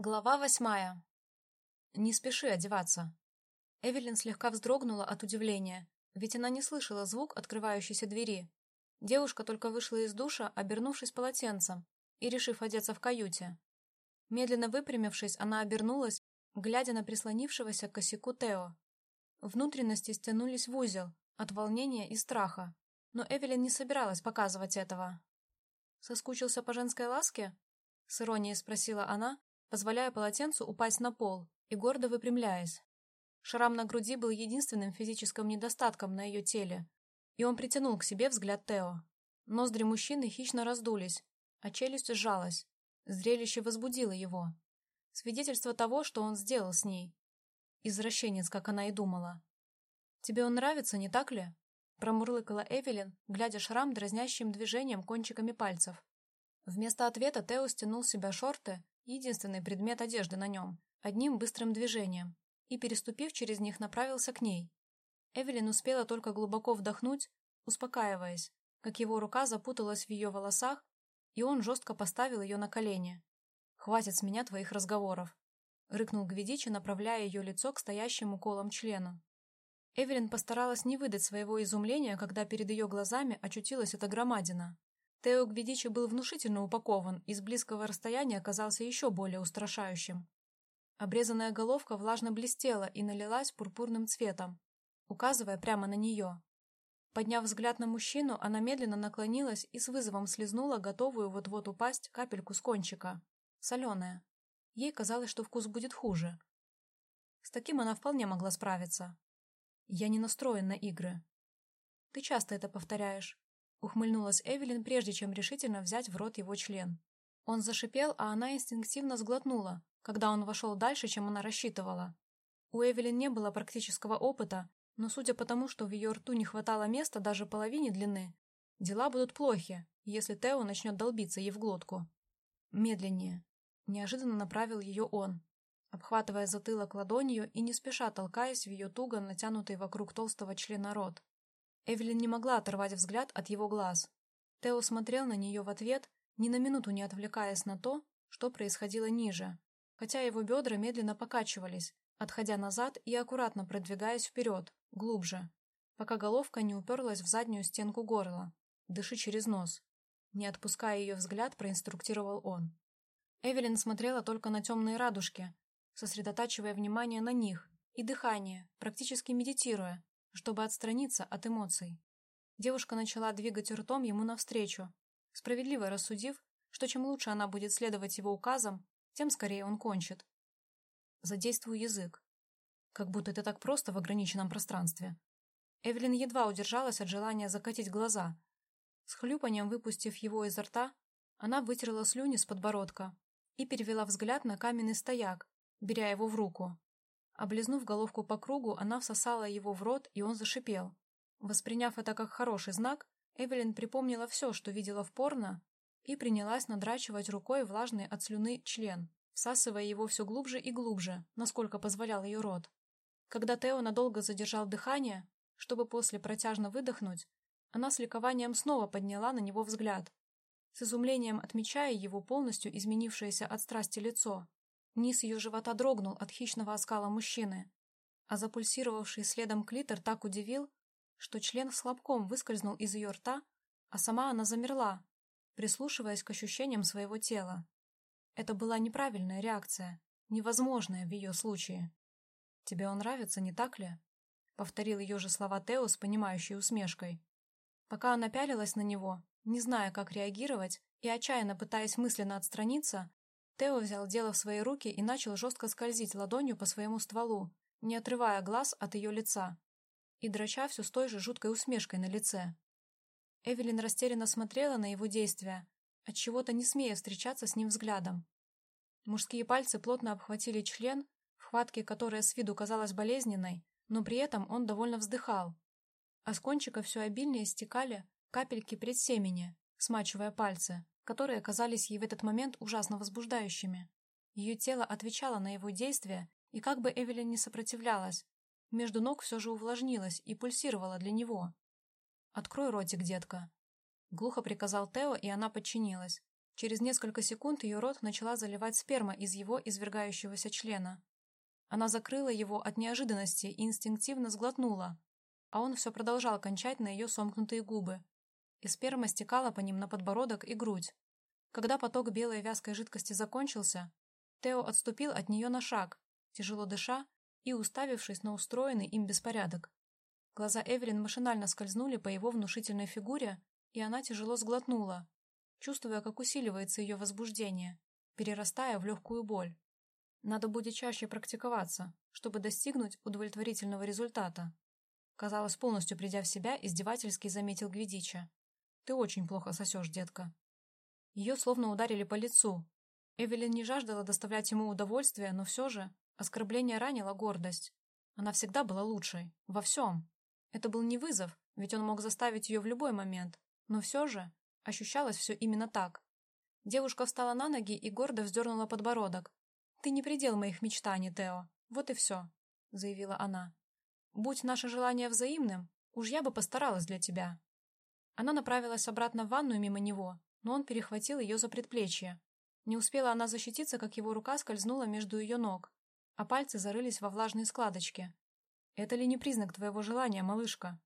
Глава восьмая. Не спеши одеваться. Эвелин слегка вздрогнула от удивления, ведь она не слышала звук открывающейся двери. Девушка только вышла из душа, обернувшись полотенцем и решив одеться в каюте. Медленно выпрямившись, она обернулась, глядя на прислонившегося к косяку Тео. Внутренности стянулись в узел от волнения и страха, но Эвелин не собиралась показывать этого. «Соскучился по женской ласке?» — с иронией спросила она, позволяя полотенцу упасть на пол и гордо выпрямляясь. Шрам на груди был единственным физическим недостатком на ее теле, и он притянул к себе взгляд Тео. Ноздри мужчины хищно раздулись, а челюсть сжалась. Зрелище возбудило его. Свидетельство того, что он сделал с ней. Извращенец, как она и думала. «Тебе он нравится, не так ли?» Промурлыкала Эвелин, глядя шрам дразнящим движением кончиками пальцев. Вместо ответа Тео стянул с себя шорты единственный предмет одежды на нем, одним быстрым движением, и, переступив через них, направился к ней. Эвелин успела только глубоко вдохнуть, успокаиваясь, как его рука запуталась в ее волосах, и он жестко поставил ее на колени. «Хватит с меня твоих разговоров», — рыкнул Гвидичи, направляя ее лицо к стоящему колом члену. Эвелин постаралась не выдать своего изумления, когда перед ее глазами очутилась эта громадина. Тео Гвидичи был внушительно упакован и с близкого расстояния оказался еще более устрашающим. Обрезанная головка влажно блестела и налилась пурпурным цветом, указывая прямо на нее. Подняв взгляд на мужчину, она медленно наклонилась и с вызовом слезнула готовую вот-вот упасть капельку с кончика. Соленая. Ей казалось, что вкус будет хуже. С таким она вполне могла справиться. Я не настроен на игры. Ты часто это повторяешь. Ухмыльнулась Эвелин, прежде чем решительно взять в рот его член. Он зашипел, а она инстинктивно сглотнула, когда он вошел дальше, чем она рассчитывала. У Эвелин не было практического опыта, но судя по тому, что в ее рту не хватало места даже половине длины, дела будут плохи, если Тео начнет долбиться ей в глотку. Медленнее. Неожиданно направил ее он, обхватывая затылок ладонью и не спеша толкаясь в ее туго натянутый вокруг толстого члена рот. Эвелин не могла оторвать взгляд от его глаз. Тео смотрел на нее в ответ, ни на минуту не отвлекаясь на то, что происходило ниже, хотя его бедра медленно покачивались, отходя назад и аккуратно продвигаясь вперед, глубже, пока головка не уперлась в заднюю стенку горла. «Дыши через нос». Не отпуская ее взгляд, проинструктировал он. Эвелин смотрела только на темные радужки, сосредотачивая внимание на них и дыхание, практически медитируя, чтобы отстраниться от эмоций. Девушка начала двигать ртом ему навстречу, справедливо рассудив, что чем лучше она будет следовать его указам, тем скорее он кончит. Задействую язык. Как будто это так просто в ограниченном пространстве. Эвелин едва удержалась от желания закатить глаза. С хлюпанием выпустив его изо рта, она вытерла слюни с подбородка и перевела взгляд на каменный стояк, беря его в руку. Облизнув головку по кругу, она всосала его в рот, и он зашипел. Восприняв это как хороший знак, Эвелин припомнила все, что видела в порно, и принялась надрачивать рукой влажный от слюны член, всасывая его все глубже и глубже, насколько позволял ее рот. Когда Тео надолго задержал дыхание, чтобы после протяжно выдохнуть, она с ликованием снова подняла на него взгляд, с изумлением отмечая его полностью изменившееся от страсти лицо. Низ ее живота дрогнул от хищного оскала мужчины, а запульсировавший следом клитор так удивил, что член с хлопком выскользнул из ее рта, а сама она замерла, прислушиваясь к ощущениям своего тела. Это была неправильная реакция, невозможная в ее случае. «Тебе он нравится, не так ли?» — повторил ее же слова Тео с понимающей усмешкой. Пока она пялилась на него, не зная, как реагировать, и отчаянно пытаясь мысленно отстраниться, Тео взял дело в свои руки и начал жестко скользить ладонью по своему стволу, не отрывая глаз от ее лица, и драча все с той же жуткой усмешкой на лице. Эвелин растерянно смотрела на его действия, отчего-то не смея встречаться с ним взглядом. Мужские пальцы плотно обхватили член, в хватке которая с виду казалась болезненной, но при этом он довольно вздыхал. А с кончика все обильнее стекали капельки предсемени, смачивая пальцы, которые казались ей в этот момент ужасно возбуждающими. Ее тело отвечало на его действия, и как бы Эвелин не сопротивлялась, между ног все же увлажнилось и пульсировало для него. «Открой ротик, детка», — глухо приказал Тео, и она подчинилась. Через несколько секунд ее рот начала заливать сперма из его извергающегося члена. Она закрыла его от неожиданности и инстинктивно сглотнула, а он все продолжал кончать на ее сомкнутые губы, и сперма стекала по ним на подбородок и грудь. Когда поток белой вязкой жидкости закончился, Тео отступил от нее на шаг, тяжело дыша и уставившись на устроенный им беспорядок. Глаза Эвелин машинально скользнули по его внушительной фигуре, и она тяжело сглотнула, чувствуя, как усиливается ее возбуждение, перерастая в легкую боль. Надо будет чаще практиковаться, чтобы достигнуть удовлетворительного результата. Казалось, полностью придя в себя, издевательски заметил Гвидича. «Ты очень плохо сосешь, детка». Ее словно ударили по лицу. Эвелин не жаждала доставлять ему удовольствие, но все же оскорбление ранило гордость. Она всегда была лучшей. Во всем. Это был не вызов, ведь он мог заставить ее в любой момент. Но все же ощущалось все именно так. Девушка встала на ноги и гордо вздернула подбородок. «Ты не предел моих мечтаний, Тео. Вот и все», — заявила она. «Будь наше желание взаимным, уж я бы постаралась для тебя». Она направилась обратно в ванную мимо него, но он перехватил ее за предплечье. Не успела она защититься, как его рука скользнула между ее ног, а пальцы зарылись во влажные складочки. «Это ли не признак твоего желания, малышка?»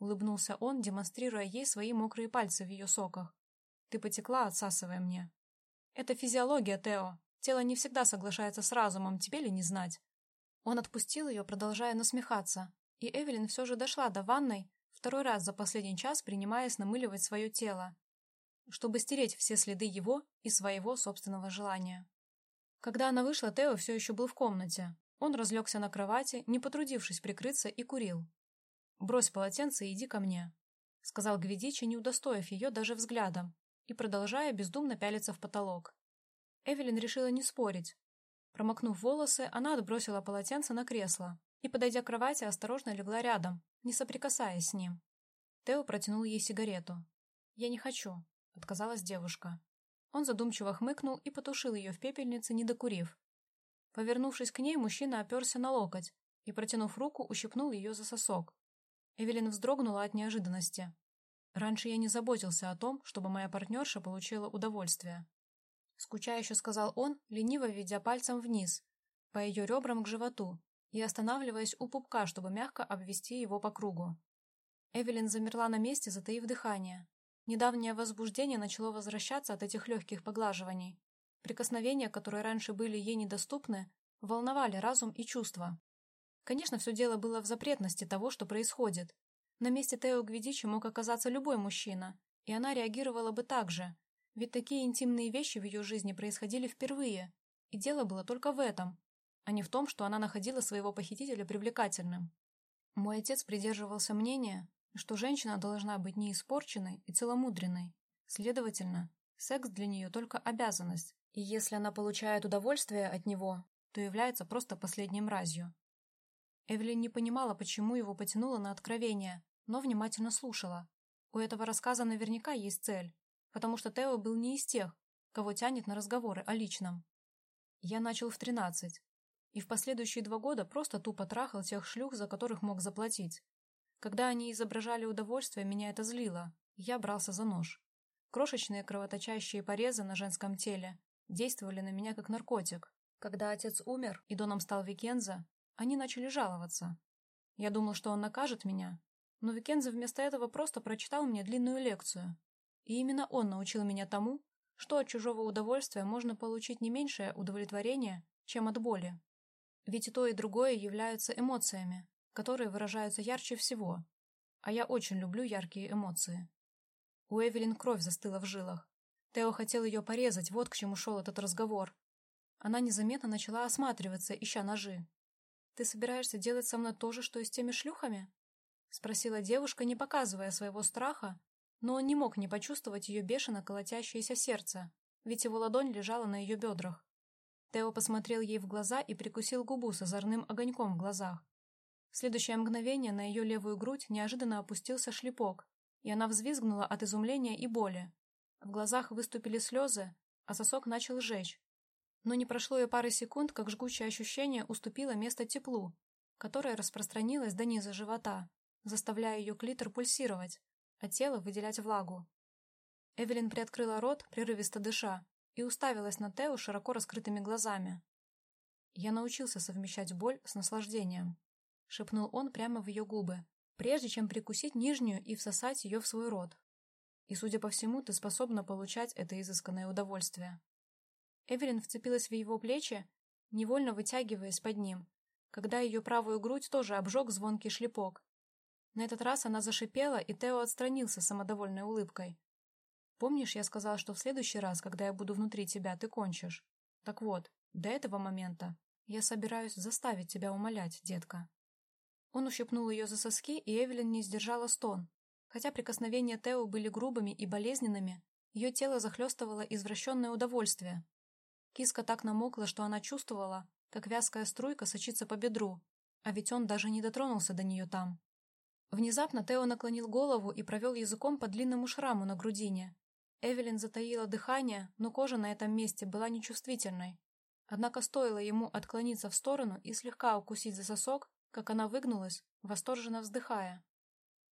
Улыбнулся он, демонстрируя ей свои мокрые пальцы в ее соках. «Ты потекла, отсасывая мне». «Это физиология, Тео. Тело не всегда соглашается с разумом, тебе ли не знать?» Он отпустил ее, продолжая насмехаться, и Эвелин все же дошла до ванной, второй раз за последний час принимаясь намыливать свое тело, чтобы стереть все следы его и своего собственного желания. Когда она вышла, Тео все еще был в комнате. Он разлегся на кровати, не потрудившись прикрыться, и курил. «Брось полотенце и иди ко мне», — сказал Гвидичи, не удостоив ее даже взглядом, и продолжая бездумно пялиться в потолок. Эвелин решила не спорить. Промокнув волосы, она отбросила полотенце на кресло и, подойдя к кровати, осторожно легла рядом, не соприкасаясь с ним. Тео протянул ей сигарету. «Я не хочу», — отказалась девушка. Он задумчиво хмыкнул и потушил ее в пепельнице, не докурив. Повернувшись к ней, мужчина оперся на локоть и, протянув руку, ущипнул ее за сосок. Эвелин вздрогнула от неожиданности. Раньше я не заботился о том, чтобы моя партнерша получила удовольствие. Скучающе сказал он, лениво ведя пальцем вниз, по ее ребрам к животу, и останавливаясь у пупка, чтобы мягко обвести его по кругу. Эвелин замерла на месте, затаив дыхание. Недавнее возбуждение начало возвращаться от этих легких поглаживаний. Прикосновения, которые раньше были ей недоступны, волновали разум и чувства. Конечно, все дело было в запретности того, что происходит. На месте Тео Гвидичи мог оказаться любой мужчина, и она реагировала бы так же, ведь такие интимные вещи в ее жизни происходили впервые, и дело было только в этом, а не в том, что она находила своего похитителя привлекательным. Мой отец придерживался мнения, что женщина должна быть неиспорченной и целомудренной. Следовательно, секс для нее только обязанность, и если она получает удовольствие от него, то является просто последней мразью. Эвелин не понимала, почему его потянуло на откровение, но внимательно слушала. У этого рассказа наверняка есть цель, потому что Тео был не из тех, кого тянет на разговоры о личном. Я начал в тринадцать, и в последующие два года просто тупо трахал тех шлюх, за которых мог заплатить. Когда они изображали удовольствие, меня это злило. Я брался за нож. Крошечные кровоточащие порезы на женском теле действовали на меня как наркотик. Когда отец умер и доном стал Викенза, они начали жаловаться. Я думал, что он накажет меня, но Викенза вместо этого просто прочитал мне длинную лекцию. И именно он научил меня тому, что от чужого удовольствия можно получить не меньшее удовлетворение, чем от боли. Ведь и то, и другое являются эмоциями, которые выражаются ярче всего, а я очень люблю яркие эмоции. У Эвелин кровь застыла в жилах. Тео хотел ее порезать, вот к чему шел этот разговор. Она незаметно начала осматриваться, ища ножи. «Ты собираешься делать со мной то же, что и с теми шлюхами?» — спросила девушка, не показывая своего страха, но он не мог не почувствовать ее бешено колотящееся сердце, ведь его ладонь лежала на ее бедрах. Тео посмотрел ей в глаза и прикусил губу с озорным огоньком в глазах. В следующее мгновение на ее левую грудь неожиданно опустился шлепок, и она взвизгнула от изумления и боли. В глазах выступили слезы, а сосок начал жечь. Но не прошло и пары секунд, как жгучее ощущение уступило место теплу, которое распространилось до низа живота, заставляя ее клитор пульсировать, а тело выделять влагу. Эвелин приоткрыла рот, прерывисто дыша, и уставилась на Тео широко раскрытыми глазами. «Я научился совмещать боль с наслаждением», — шепнул он прямо в ее губы, прежде чем прикусить нижнюю и всосать ее в свой рот. «И, судя по всему, ты способна получать это изысканное удовольствие». Эвелин вцепилась в его плечи, невольно вытягиваясь под ним, когда ее правую грудь тоже обжег звонкий шлепок. На этот раз она зашипела, и Тео отстранился самодовольной улыбкой. «Помнишь, я сказал, что в следующий раз, когда я буду внутри тебя, ты кончишь? Так вот, до этого момента я собираюсь заставить тебя умолять, детка». Он ущипнул ее за соски, и Эвелин не сдержала стон. Хотя прикосновения Тео были грубыми и болезненными, ее тело захлестывало извращенное удовольствие. Киска так намокла, что она чувствовала, как вязкая струйка сочится по бедру, а ведь он даже не дотронулся до нее там. Внезапно Тео наклонил голову и провел языком по длинному шраму на грудине. Эвелин затаила дыхание, но кожа на этом месте была нечувствительной. Однако стоило ему отклониться в сторону и слегка укусить за сосок, как она выгнулась, восторженно вздыхая.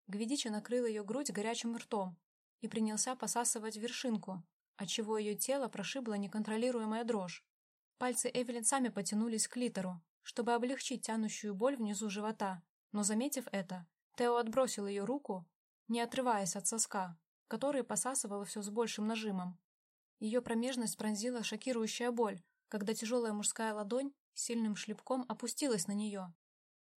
Гвидича накрыл ее грудь горячим ртом и принялся посасывать вершинку, отчего ее тело прошибла неконтролируемая дрожь. Пальцы Эвелин сами потянулись к литеру, чтобы облегчить тянущую боль внизу живота, но, заметив это, Тео отбросил ее руку, не отрываясь от соска, который посасывала все с большим нажимом. Ее промежность пронзила шокирующая боль, когда тяжелая мужская ладонь сильным шлепком опустилась на нее.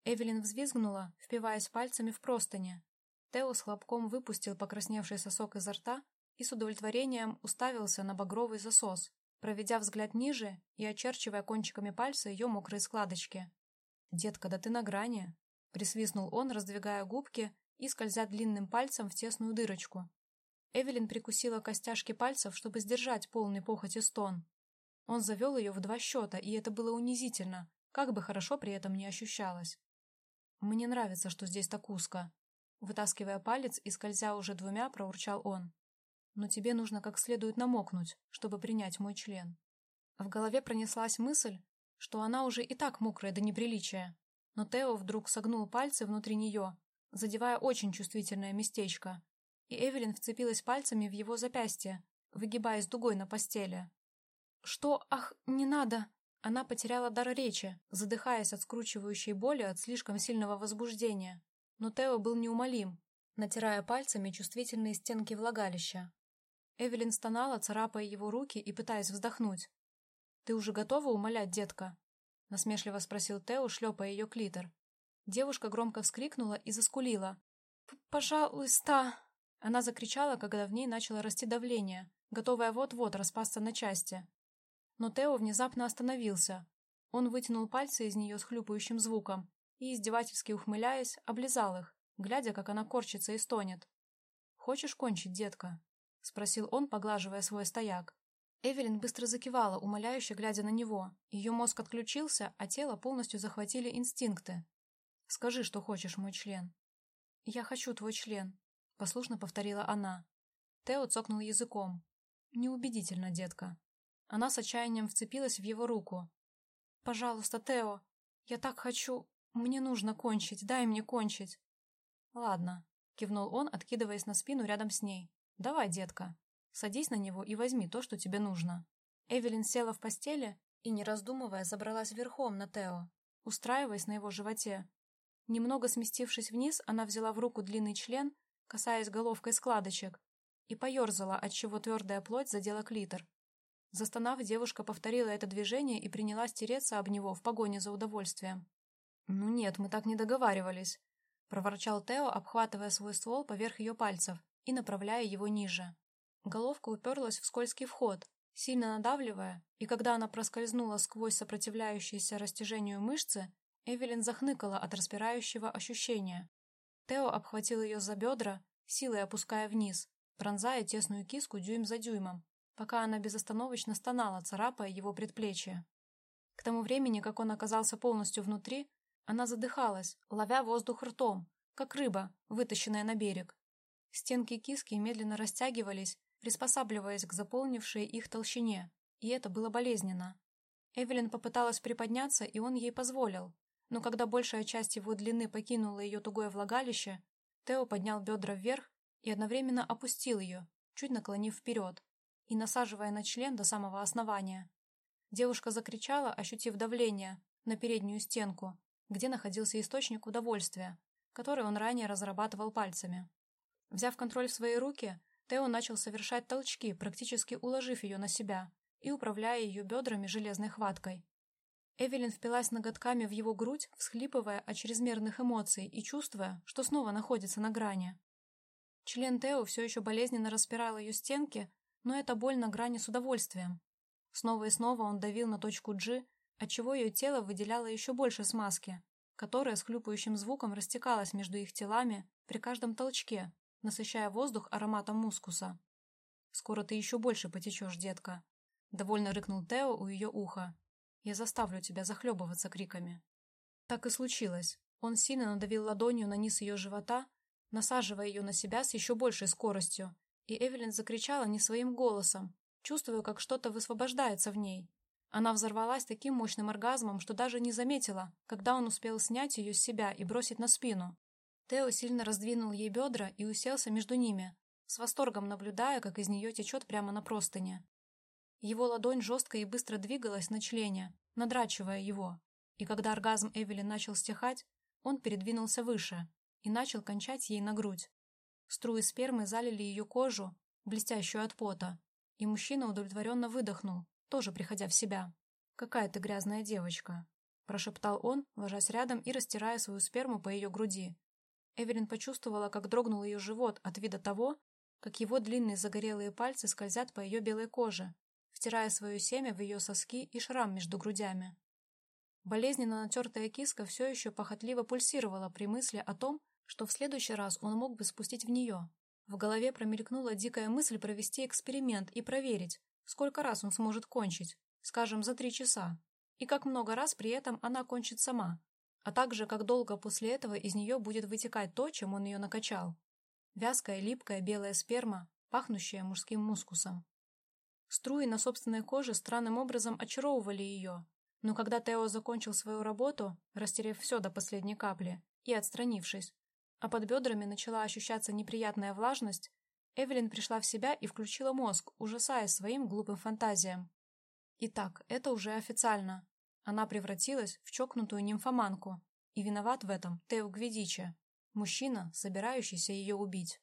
Эвелин взвизгнула, впиваясь пальцами в простыни. Тео с хлопком выпустил покрасневший сосок изо рта и с удовлетворением уставился на багровый засос, проведя взгляд ниже и очерчивая кончиками пальца ее мокрые складочки. «Детка, да ты на грани!» — присвистнул он, раздвигая губки и скользя длинным пальцем в тесную дырочку. Эвелин прикусила костяшки пальцев, чтобы сдержать полный похоти стон. Он завел ее в два счета, и это было унизительно, как бы хорошо при этом не ощущалось. «Мне нравится, что здесь так узко», — вытаскивая палец и скользя уже двумя, проурчал он но тебе нужно как следует намокнуть, чтобы принять мой член. В голове пронеслась мысль, что она уже и так мокрая до неприличия, но Тео вдруг согнул пальцы внутри нее, задевая очень чувствительное местечко, и Эвелин вцепилась пальцами в его запястье, выгибаясь дугой на постели. «Что? Ах, не надо!» Она потеряла дар речи, задыхаясь от скручивающей боли от слишком сильного возбуждения. Но Тео был неумолим, натирая пальцами чувствительные стенки влагалища. Эвелин стонала, царапая его руки и пытаясь вздохнуть. «Ты уже готова умолять, детка?» — насмешливо спросил Тео, шлепая ее клитор. Девушка громко вскрикнула и заскулила. «Пожалуйста!» Она закричала, когда в ней начало расти давление, готовая вот-вот распасться на части. Но Тео внезапно остановился. Он вытянул пальцы из нее с хлюпающим звуком и, издевательски ухмыляясь, облизал их, глядя, как она корчится и стонет. «Хочешь кончить, детка?» — спросил он, поглаживая свой стояк. Эвелин быстро закивала, умоляюще глядя на него. Ее мозг отключился, а тело полностью захватили инстинкты. «Скажи, что хочешь, мой член». «Я хочу твой член», — послушно повторила она. Тео цокнул языком. «Неубедительно, детка». Она с отчаянием вцепилась в его руку. «Пожалуйста, Тео, я так хочу. Мне нужно кончить, дай мне кончить». «Ладно», — кивнул он, откидываясь на спину рядом с ней. «Давай, детка, садись на него и возьми то, что тебе нужно». Эвелин села в постели и, не раздумывая, забралась верхом на Тео, устраиваясь на его животе. Немного сместившись вниз, она взяла в руку длинный член, касаясь головкой складочек, и поерзала, отчего твердая плоть задела клитор. Застонав, девушка повторила это движение и принялась тереться об него в погоне за удовольствием. «Ну нет, мы так не договаривались», — проворчал Тео, обхватывая свой ствол поверх ее пальцев и направляя его ниже. Головка уперлась в скользкий вход, сильно надавливая, и когда она проскользнула сквозь сопротивляющиеся растяжению мышцы, Эвелин захныкала от распирающего ощущения. Тео обхватил ее за бедра, силой опуская вниз, пронзая тесную киску дюйм за дюймом, пока она безостановочно стонала, царапая его предплечье. К тому времени, как он оказался полностью внутри, она задыхалась, ловя воздух ртом, как рыба, вытащенная на берег. Стенки киски медленно растягивались, приспосабливаясь к заполнившей их толщине, и это было болезненно. Эвелин попыталась приподняться, и он ей позволил, но когда большая часть его длины покинула ее тугое влагалище, Тео поднял бедра вверх и одновременно опустил ее, чуть наклонив вперед и насаживая на член до самого основания. Девушка закричала, ощутив давление, на переднюю стенку, где находился источник удовольствия, который он ранее разрабатывал пальцами. Взяв контроль в свои руки, Тео начал совершать толчки, практически уложив ее на себя и управляя ее бедрами железной хваткой. Эвелин впилась ноготками в его грудь, всхлипывая от чрезмерных эмоций и чувствуя, что снова находится на грани. Член Тео все еще болезненно распирал ее стенки, но эта боль на грани с удовольствием. Снова и снова он давил на точку G, отчего ее тело выделяло еще больше смазки, которая с хлюпающим звуком растекалась между их телами при каждом толчке, насыщая воздух ароматом мускуса. «Скоро ты еще больше потечешь, детка», — довольно рыкнул Тео у ее уха. «Я заставлю тебя захлебываться криками». Так и случилось. Он сильно надавил ладонью на низ ее живота, насаживая ее на себя с еще большей скоростью, и Эвелин закричала не своим голосом, чувствуя, как что-то высвобождается в ней. Она взорвалась таким мощным оргазмом, что даже не заметила, когда он успел снять ее с себя и бросить на спину. Тео сильно раздвинул ей бедра и уселся между ними, с восторгом наблюдая, как из нее течет прямо на простыне. Его ладонь жестко и быстро двигалась на члене, надрачивая его, и когда оргазм Эвелин начал стихать, он передвинулся выше и начал кончать ей на грудь. Струи спермы залили ее кожу, блестящую от пота, и мужчина удовлетворенно выдохнул, тоже приходя в себя. «Какая ты грязная девочка», – прошептал он, ложась рядом и растирая свою сперму по ее груди. Эвелин почувствовала, как дрогнул ее живот от вида того, как его длинные загорелые пальцы скользят по ее белой коже, втирая свое семя в ее соски и шрам между грудями. Болезненно натертая киска все еще похотливо пульсировала при мысли о том, что в следующий раз он мог бы спустить в нее. В голове промелькнула дикая мысль провести эксперимент и проверить, сколько раз он сможет кончить, скажем, за три часа, и как много раз при этом она кончит сама, а также как долго после этого из нее будет вытекать то, чем он ее накачал. Вязкая, липкая белая сперма, пахнущая мужским мускусом. Струи на собственной коже странным образом очаровывали ее, но когда Тео закончил свою работу, растерев все до последней капли и отстранившись, а под бедрами начала ощущаться неприятная влажность, Эвелин пришла в себя и включила мозг, ужасаясь своим глупым фантазиям. Итак, это уже официально. Она превратилась в чокнутую нимфоманку, и виноват в этом Тео Гвидичи, мужчина, собирающийся ее убить.